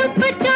பொறுப்பு